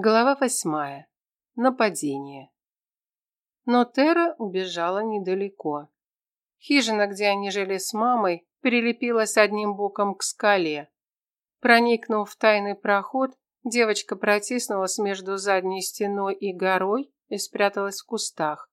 Глава восьмая. Нападение. Но Тера убежала недалеко. Хижина, где они жили с мамой, прилепилась одним боком к скале. Проникнув в тайный проход, девочка протиснулась между задней стеной и горой и спряталась в кустах.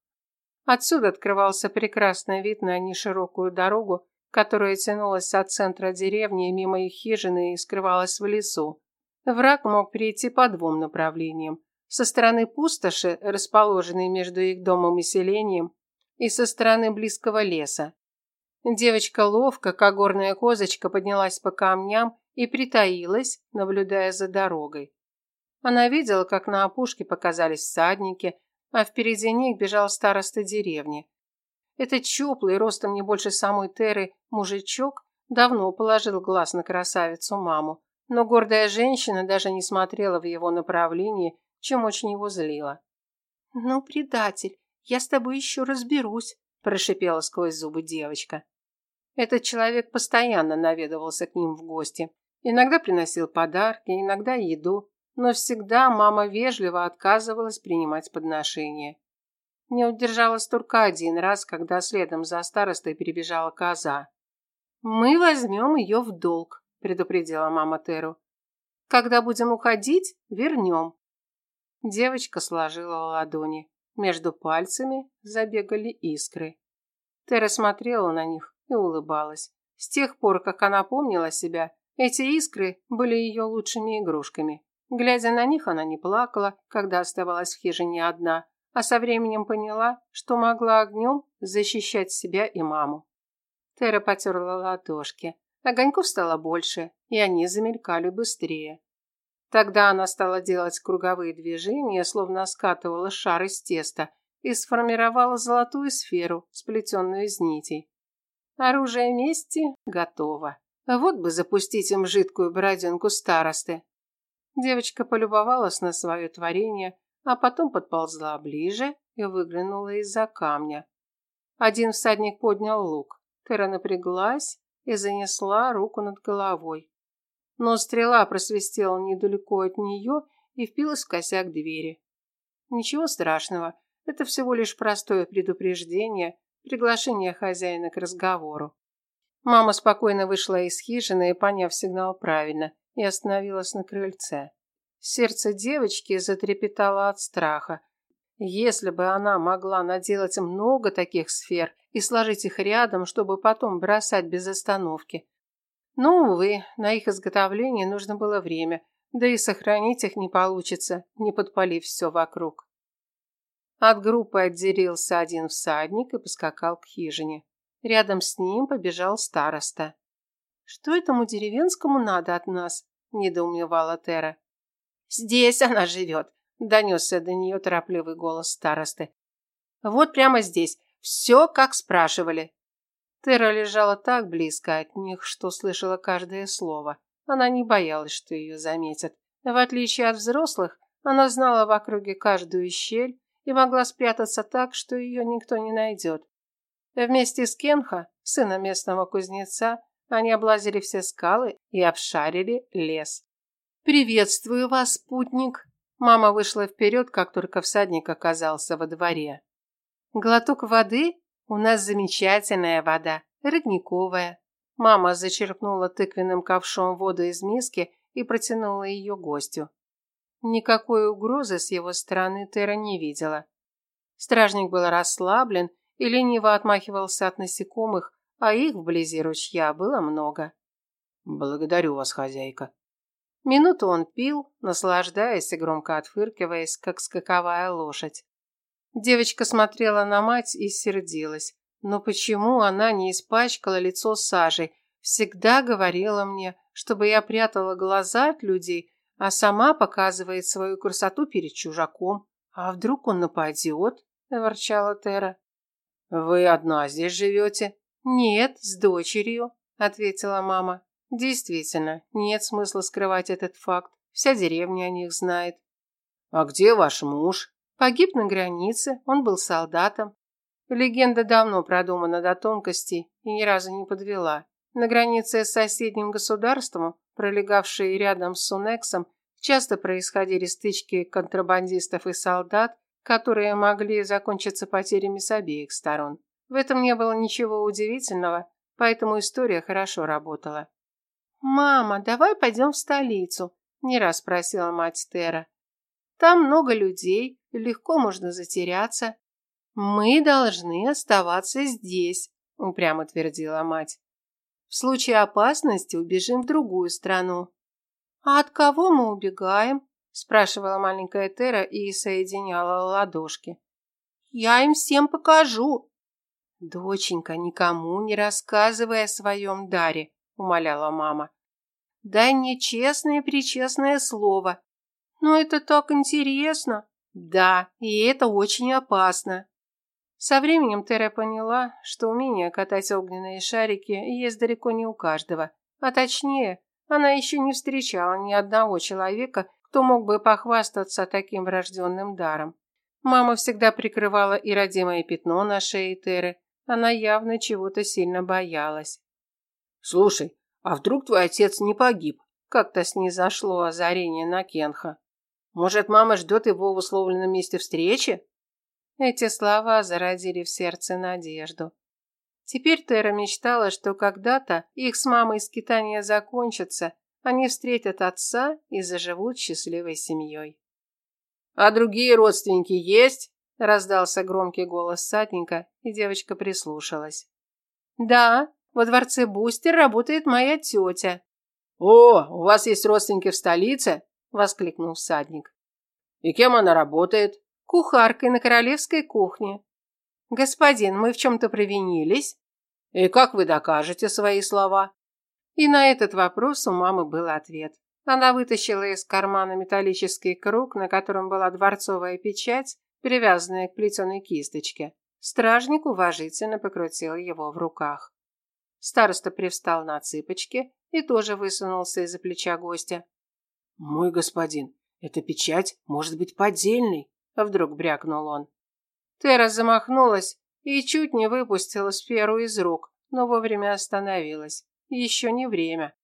Отсюда открывался прекрасный вид на неширокую дорогу, которая тянулась от центра деревни мимо их хижины и скрывалась в лесу. Враг мог перейти по двум направлениям. Со стороны пустоши, расположенной между их домом и селением, и со стороны близкого леса. Девочка ловко, как горная козочка, поднялась по камням и притаилась, наблюдая за дорогой. Она видела, как на опушке показались всадники, а впереди них бежал староста деревни. Этот чуплый, ростом не больше самой Теры, мужичок давно положил глаз на красавицу маму. Но гордая женщина даже не смотрела в его направлении, чем очень его злило. «Ну, предатель, я с тобой еще разберусь», – прошипела сквозь зубы девочка. Этот человек постоянно наведывался к ним в гости. Иногда приносил подарки, иногда еду, но всегда мама вежливо отказывалась принимать подношения. Не удержалась только один раз, когда следом за старостой перебежала коза. «Мы возьмем ее в долг», предупредила мама Теру. Когда будем уходить, вернем. Девочка сложила ладони. Между пальцами забегали искры. Тера смотрела на них и улыбалась. С тех пор, как она помнила себя, эти искры были ее лучшими игрушками. Глядя на них, она не плакала, когда оставалась в хижине одна, а со временем поняла, что могла огнем защищать себя и маму. Тера потерла ладошки. Огоньков стало больше, и они замелькали быстрее. Тогда она стала делать круговые движения, словно скатывала шар из теста, и сформировала золотую сферу, сплетенную из нитей. Оружие мести готово. Вот бы запустить им жидкую бороденку старосты. Девочка полюбовалась на свое творение, а потом подползла ближе и выглянула из-за камня. Один всадник поднял лук. Тера напряглась и занесла руку над головой. Но стрела просвистела недалеко от нее и впилась в косяк двери. Ничего страшного, это всего лишь простое предупреждение, приглашение хозяина к разговору. Мама спокойно вышла из хижины и, поняв сигнал правильно, и остановилась на крыльце. Сердце девочки затрепетало от страха. Если бы она могла наделать много таких сфер и сложить их рядом, чтобы потом бросать без остановки. Но, увы, на их изготовление нужно было время, да и сохранить их не получится, не подпалив все вокруг. От группы отделился один всадник и поскакал к хижине. Рядом с ним побежал староста. «Что этому деревенскому надо от нас?» – недоумевала Тера. «Здесь она живет», – донесся до нее торопливый голос старосты. «Вот прямо здесь. Все, как спрашивали. Тера лежала так близко от них, что слышала каждое слово. Она не боялась, что ее заметят. В отличие от взрослых, она знала в округе каждую щель и могла спрятаться так, что ее никто не найдет. Вместе с Кенха, сыном местного кузнеца, они облазили все скалы и обшарили лес. «Приветствую вас, спутник!» Мама вышла вперед, как только всадник оказался во дворе. Глоток воды? У нас замечательная вода, родниковая. Мама зачерпнула тыквенным ковшом воду из миски и протянула ее гостю. Никакой угрозы с его стороны Тера не видела. Стражник был расслаблен и лениво отмахивался от насекомых, а их вблизи ручья было много. «Благодарю вас, хозяйка». Минуту он пил, наслаждаясь и громко отфыркиваясь, как скаковая лошадь. Девочка смотрела на мать и сердилась. Но почему она не испачкала лицо сажей? Всегда говорила мне, чтобы я прятала глаза от людей, а сама показывает свою красоту перед чужаком. А вдруг он нападет? ворчала Тера. Вы одна здесь живете? Нет, с дочерью, ответила мама. Действительно, нет смысла скрывать этот факт. Вся деревня о них знает. А где ваш муж? Погиб на границе, он был солдатом. Легенда давно продумана до тонкостей и ни разу не подвела. На границе с соседним государством, пролегавшей рядом с Сунексом, Часто происходили стычки контрабандистов и солдат, которые могли закончиться потерями с обеих сторон. В этом не было ничего удивительного, поэтому история хорошо работала. «Мама, давай пойдем в столицу», – не раз просила мать Тера. «Там много людей, легко можно затеряться». «Мы должны оставаться здесь», – упрямо твердила мать. «В случае опасности убежим в другую страну». «А от кого мы убегаем?» – спрашивала маленькая Тера и соединяла ладошки. «Я им всем покажу». «Доченька, никому не рассказывай о своем даре», – умоляла мама. «Дай мне честное-причестное слово». «Но это так интересно». «Да, и это очень опасно». Со временем Тера поняла, что умение катать огненные шарики есть далеко не у каждого, а точнее, она еще не встречала ни одного человека, кто мог бы похвастаться таким врожденным даром. Мама всегда прикрывала и родимое пятно на шее Теры, она явно чего-то сильно боялась. «Слушай, а вдруг твой отец не погиб?» Как-то снизошло озарение на Кенха. «Может, мама ждет его в условленном месте встречи?» Эти слова зародили в сердце надежду. Теперь Тера мечтала, что когда-то их с мамой скитания закончатся, они встретят отца и заживут счастливой семьей. «А другие родственники есть?» – раздался громкий голос садника, и девочка прислушалась. «Да, во дворце Бустер работает моя тетя». «О, у вас есть родственники в столице?» – воскликнул всадник. «И кем она работает?» кухаркой на королевской кухне. Господин, мы в чем-то провинились? И как вы докажете свои слова? И на этот вопрос у мамы был ответ. Она вытащила из кармана металлический круг, на котором была дворцовая печать, привязанная к плетеной кисточке. Стражник уважительно покрутил его в руках. Староста привстал на цыпочки и тоже высунулся из-за плеча гостя. «Мой господин, эта печать может быть поддельной. Вдруг брякнул он. Тера замахнулась и чуть не выпустила сферу из рук, но вовремя остановилась. Еще не время.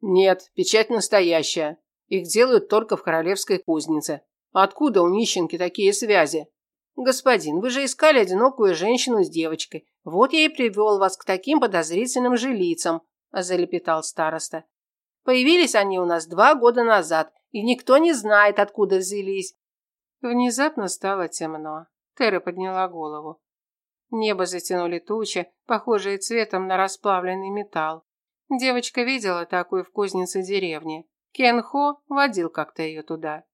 Нет, печать настоящая. Их делают только в королевской кузнице. Откуда у нищенки такие связи? Господин, вы же искали одинокую женщину с девочкой. Вот я и привел вас к таким подозрительным же лицам, залепетал староста. Появились они у нас два года назад, и никто не знает, откуда взялись. Внезапно стало темно. Тера подняла голову. Небо затянули тучи, похожие цветом на расплавленный металл. Девочка видела такую в кузнице деревни. Кен Хо водил как-то ее туда.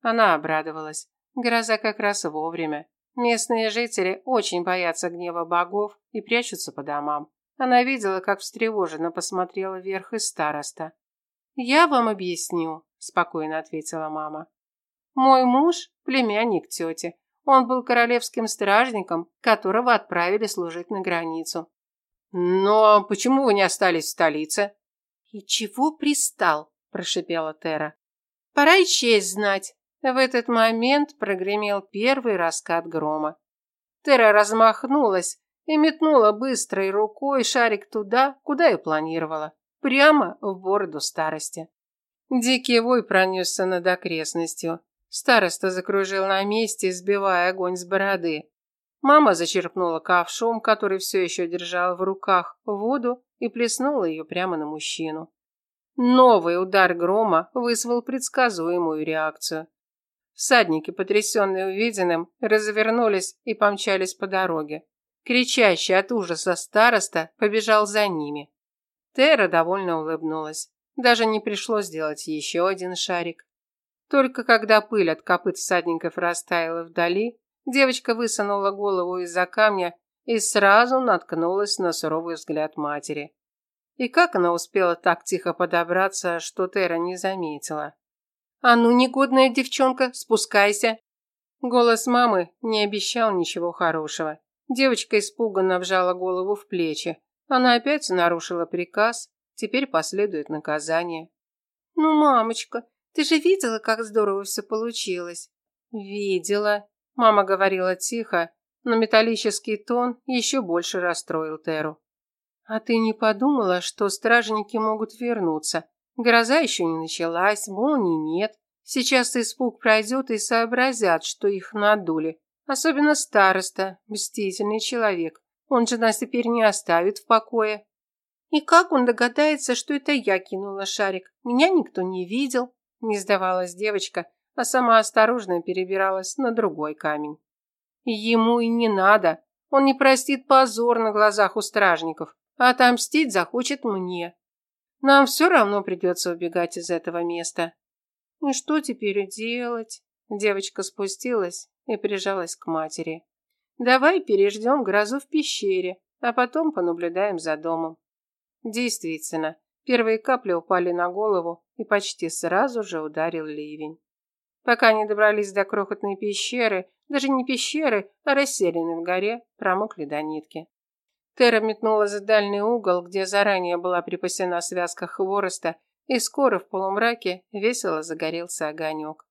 Она обрадовалась. Гроза как раз вовремя. Местные жители очень боятся гнева богов и прячутся по домам. Она видела, как встревоженно посмотрела вверх и староста. «Я вам объясню», – спокойно ответила мама. Мой муж – племянник тети. Он был королевским стражником, которого отправили служить на границу. Но почему вы не остались в столице? И чего пристал? прошипела Тера. Пора и честь знать. В этот момент прогремел первый раскат грома. Тера размахнулась и метнула быстрой рукой шарик туда, куда и планировала, прямо в бороду старости. Дикий вой пронесся над окрестностью. Староста закружил на месте, сбивая огонь с бороды. Мама зачерпнула ковшом, который все еще держал в руках, воду и плеснула ее прямо на мужчину. Новый удар грома вызвал предсказуемую реакцию. Всадники, потрясенные увиденным, развернулись и помчались по дороге. Кричащий от ужаса староста побежал за ними. Тера довольно улыбнулась. Даже не пришлось делать еще один шарик. Только когда пыль от копыт всадников растаяла вдали, девочка высунула голову из-за камня и сразу наткнулась на суровый взгляд матери. И как она успела так тихо подобраться, что Тера не заметила? «А ну, негодная девчонка, спускайся!» Голос мамы не обещал ничего хорошего. Девочка испуганно вжала голову в плечи. Она опять нарушила приказ, теперь последует наказание. «Ну, мамочка, ты же видела, как здорово все получилось?» «Видела», – мама говорила тихо, но металлический тон еще больше расстроил Теру. «А ты не подумала, что стражники могут вернуться? Гроза еще не началась, молний нет. Сейчас испуг пройдет и сообразят, что их надули. Особенно староста, мстительный человек. Он же нас теперь не оставит в покое. И как он догадается, что это я кинула шарик? Меня никто не видел. Не сдавалась девочка, а сама осторожно перебиралась на другой камень. Ему и не надо. Он не простит позор на глазах у стражников, а отомстить захочет мне. Нам все равно придется убегать из этого места. И что теперь делать? Девочка спустилась и прижалась к матери. Давай переждем грозу в пещере, а потом понаблюдаем за домом. Действительно, первые капли упали на голову, и почти сразу же ударил ливень. Пока они добрались до крохотной пещеры, даже не пещеры, а расселены в горе, промокли до нитки. Тера метнула за дальний угол, где заранее была припасена связка хвороста, и скоро в полумраке весело загорелся огонек.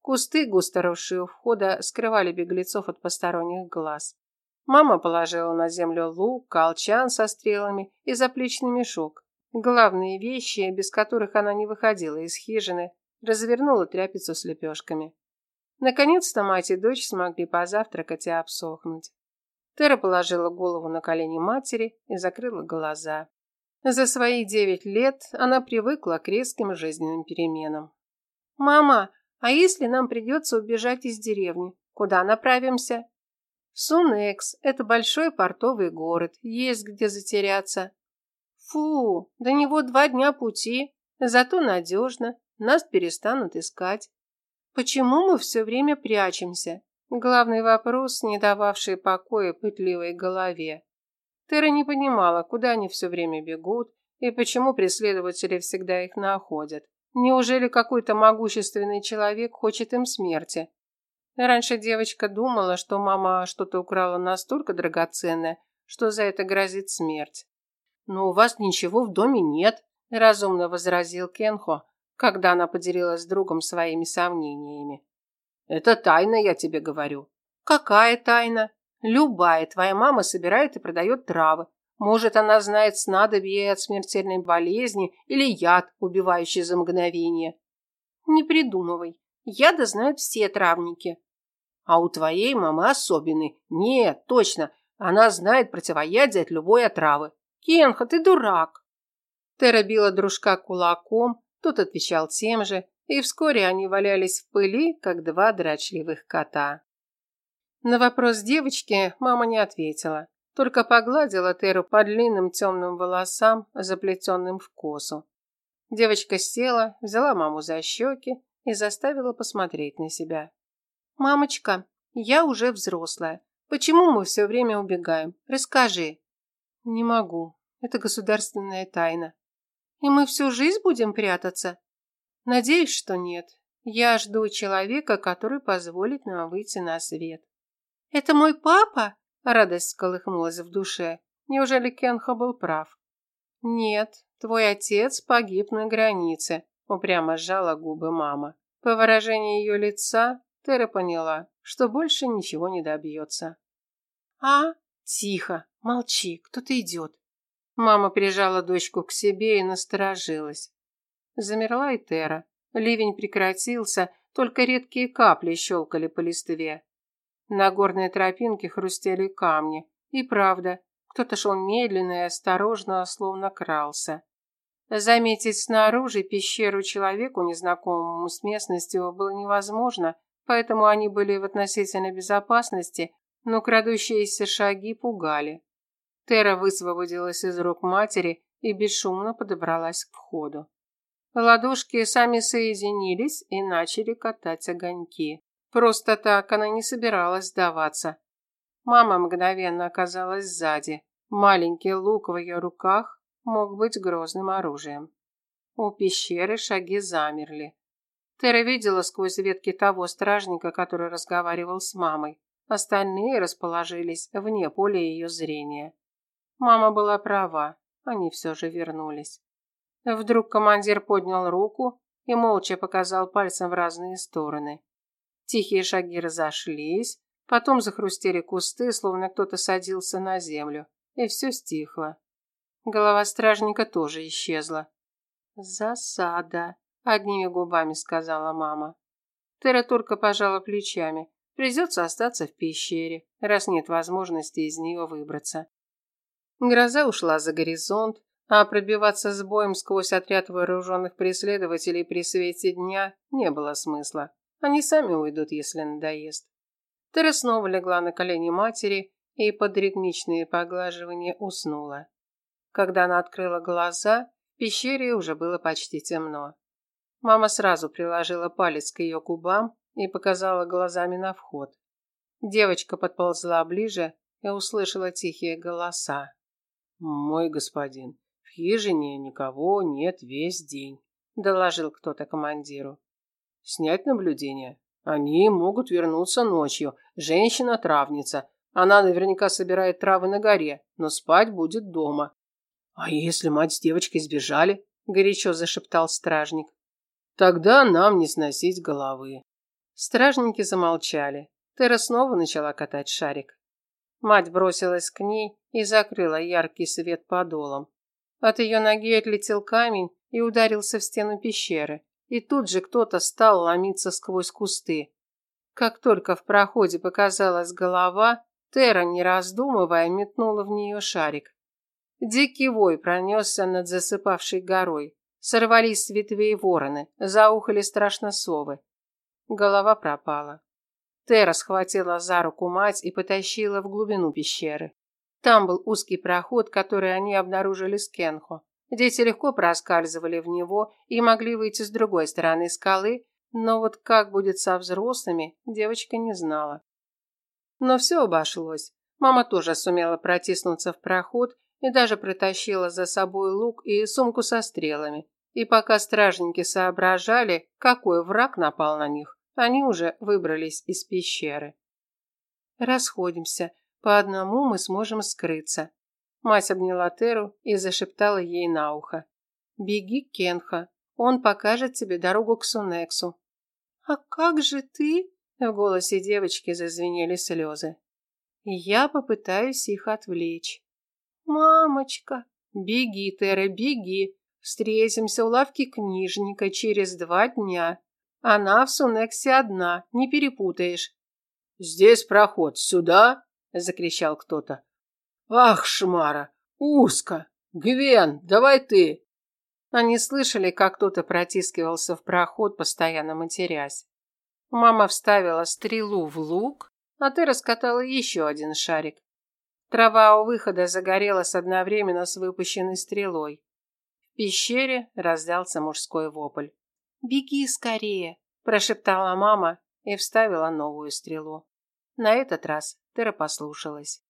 Кусты, густо росшие у входа, скрывали беглецов от посторонних глаз. Мама положила на землю лук, колчан со стрелами и заплечный мешок. Главные вещи, без которых она не выходила из хижины, развернула тряпицу с лепешками. Наконец-то мать и дочь смогли позавтракать и обсохнуть. Тера положила голову на колени матери и закрыла глаза. За свои девять лет она привыкла к резким жизненным переменам. «Мама, а если нам придется убежать из деревни, куда направимся?» «Сунекс – это большой портовый город, есть где затеряться». «Фу, до него два дня пути, зато надежно, нас перестанут искать». «Почему мы все время прячемся?» Главный вопрос, не дававший покоя пытливой голове. Тера не понимала, куда они все время бегут и почему преследователи всегда их находят. Неужели какой-то могущественный человек хочет им смерти? Раньше девочка думала, что мама что-то украла настолько драгоценное, что за это грозит смерть. «Но у вас ничего в доме нет», – разумно возразил Кенхо, когда она поделилась с другом своими сомнениями. Это тайна, я тебе говорю. Какая тайна? Любая. Твоя мама собирает и продает травы. Может, она знает снадобье от смертельной болезни или яд, убивающий за мгновение. Не придумывай. Яда знают все травники. А у твоей мамы особенный. Нет, точно. Она знает противоядие от любой отравы. Кенха, ты дурак. Тера била дружка кулаком, тот отвечал тем же, и вскоре они валялись в пыли, как два драчливых кота. На вопрос девочки мама не ответила, только погладила Теру по длинным темным волосам, заплетенным в косу. Девочка села, взяла маму за щеки и заставила посмотреть на себя. «Мамочка, я уже взрослая. Почему мы все время убегаем? Расскажи». «Не могу. Это государственная тайна». «И мы всю жизнь будем прятаться?» Надеюсь, что нет. Я жду человека, который позволит нам выйти на свет. Это мой папа? Радость сколыхнулась в душе. Неужели Кенхо был прав? Нет, твой отец погиб на границе, упрямо сжала губы мама. По выражению ее лица Тера поняла, что больше ничего не добьется. А? Тихо, молчи, кто-то идет. Мама прижала дочку к себе и насторожилась. Замерла и Тера. Ливень прекратился, только редкие капли щелкали по листве. На горной тропинке хрустели камни. И правда, кто-то шел медленно и осторожно, словно крался. Заметить снаружи пещеру человеку, незнакомому с местностью, было невозможно, поэтому они были в относительной безопасности, но крадущиеся шаги пугали. Тера высвободилась из рук матери и бесшумно подобралась к входу. Ладошки сами соединились и начали катать огоньки. Просто так она не собиралась сдаваться. Мама мгновенно оказалась сзади. Маленький лук в ее руках мог быть грозным оружием. У пещеры шаги замерли. Тера видела сквозь ветки того стражника, который разговаривал с мамой. Остальные расположились вне поля ее зрения. Мама была права, они все же вернулись. Вдруг командир поднял руку и молча показал пальцем в разные стороны. Тихие шаги разошлись, потом захрустели кусты, словно кто-то садился на землю, и все стихло. Голова стражника тоже исчезла. Засада, одними губами сказала мама. Тера только пожала плечами. Придется остаться в пещере, раз нет возможности из нее выбраться. Гроза ушла за горизонт, а пробиваться с боем сквозь отряд вооруженных преследователей при свете дня не было смысла. Они сами уйдут, если надоест. Тера снова легла на колени матери и под ритмичные поглаживания уснула. Когда она открыла глаза, в пещере уже было почти темно. Мама сразу приложила палец к ее губам и показала глазами на вход. Девочка подползла ближе и услышала тихие голоса. «Мой господин, хижине никого нет весь день», – доложил кто-то командиру. «Снять наблюдение? Они могут вернуться ночью. Женщина-травница. Она наверняка собирает травы на горе, но спать будет дома. А если мать с девочкой сбежали? горячо зашептал стражник. Тогда нам не сносить головы. Стражники замолчали. Тера снова начала катать шарик. Мать бросилась к ней и закрыла яркий свет подолом. От ее ноги отлетел камень и ударился в стену пещеры. И тут же кто-то стал ломиться сквозь кусты. Как только в проходе показалась голова, Тера, не раздумывая, метнула в нее шарик. Дикий вой пронесся над засыпавшей горой. Сорвались с ветвей вороны, заухали страшно совы. Голова пропала. Тера схватила за руку мать и потащила в глубину пещеры. Там был узкий проход, который они обнаружили с Кенхо. Дети легко проскальзывали в него и могли выйти с другой стороны скалы, но вот как будет со взрослыми, девочка не знала. Но все обошлось. Мама тоже сумела протиснуться в проход и даже притащила за собой лук и сумку со стрелами. И пока стражники соображали, какой враг напал на них, они уже выбрались из пещеры. «Расходимся. По одному мы сможем скрыться». Мать обняла Теру и зашептала ей на ухо. «Беги, Кенха. Он покажет тебе дорогу к Сунексу». «А как же ты?» В голосе девочки зазвенели слезы. «Я попытаюсь их отвлечь». «Мамочка!» «Беги, Тера, беги! Встретимся у лавки книжника через два дня. Она в Сунексе одна, не перепутаешь». «Здесь проход, сюда?» – закричал кто-то. «Ах, Шмара, узко! Гвен, давай ты!» Они слышали, как кто-то протискивался в проход, постоянно матерясь. Мама вставила стрелу в лук, а ты раскатала еще один шарик. Трава у выхода загорелась одновременно с выпущенной стрелой. В пещере раздался мужской вопль. «Беги скорее!» – прошептала мама и вставила новую стрелу. На этот раз Тера послушалась.